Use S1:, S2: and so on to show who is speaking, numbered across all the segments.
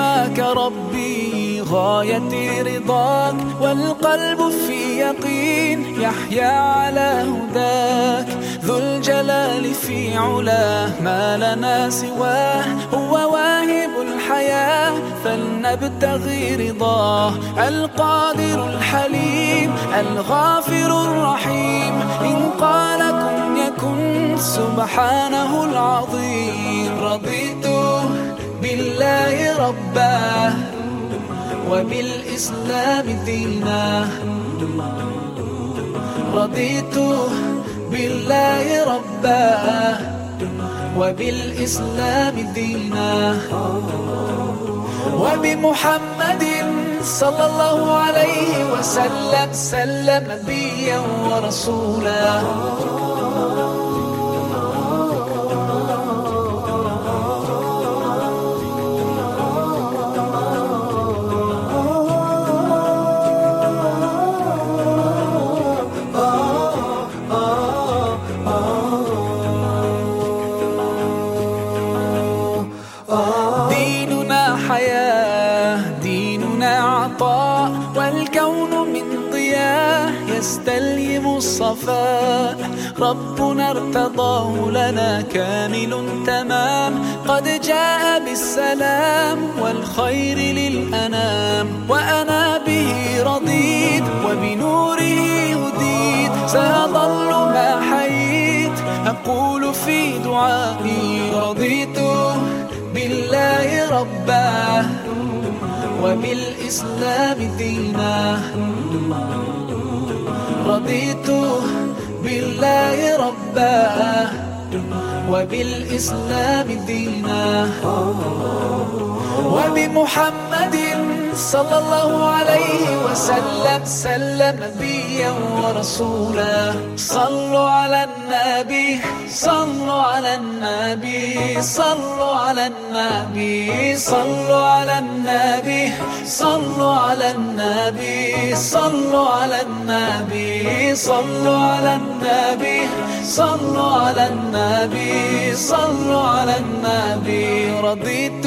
S1: حماك ربي غايتي رضاك والقلب في يقين. يحيا على هداك ذو الجلال في علاه. ما لنا سواه هو واهب الحياة. فلنبتغي رضاه القادر الحليم الغافر الرحيم. إن قال كن يكن سبحانه العظيم. رضيت بالله ربا وبالإسلام دينا. رضيت بالله ربا وبالإسلام دينا. وبمحمد صلى الله عليه وسلم سلم نبيا ورسولا. ضياء يستلهم الصفاء ربنا ارتضاه لنا كامل تمام. قد جاء بالسلام والخير للأنام. وأنا به رضيت وبنوره هديت. سأظل ما حييت. أقول في دعائي رضيت بالله ربا. وبالإسلام دينا. رضيت بالله ربا وبالإسلام دينا وبمحمد صلى الله عليه وسلم سلم نبيا ورسولا. صلوا على النبي صلوا على النبي صلوا على النبي صلوا على النبي صلوا على النبي صلوا على النبي صلوا على النبي صلوا على النبي صلوا على النبي. رضيت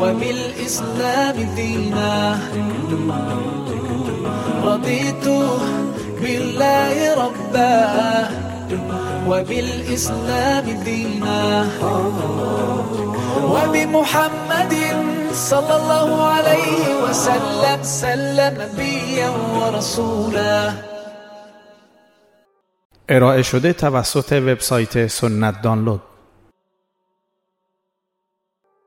S1: وبالإسلام دينا. رضيت بالله ربا. وبالإسلام دينا. وبمحمد صلى الله عليه وسلم سلم نبيا ورسولا.
S2: ارائه شده توسط وبسایت سنت دانلود.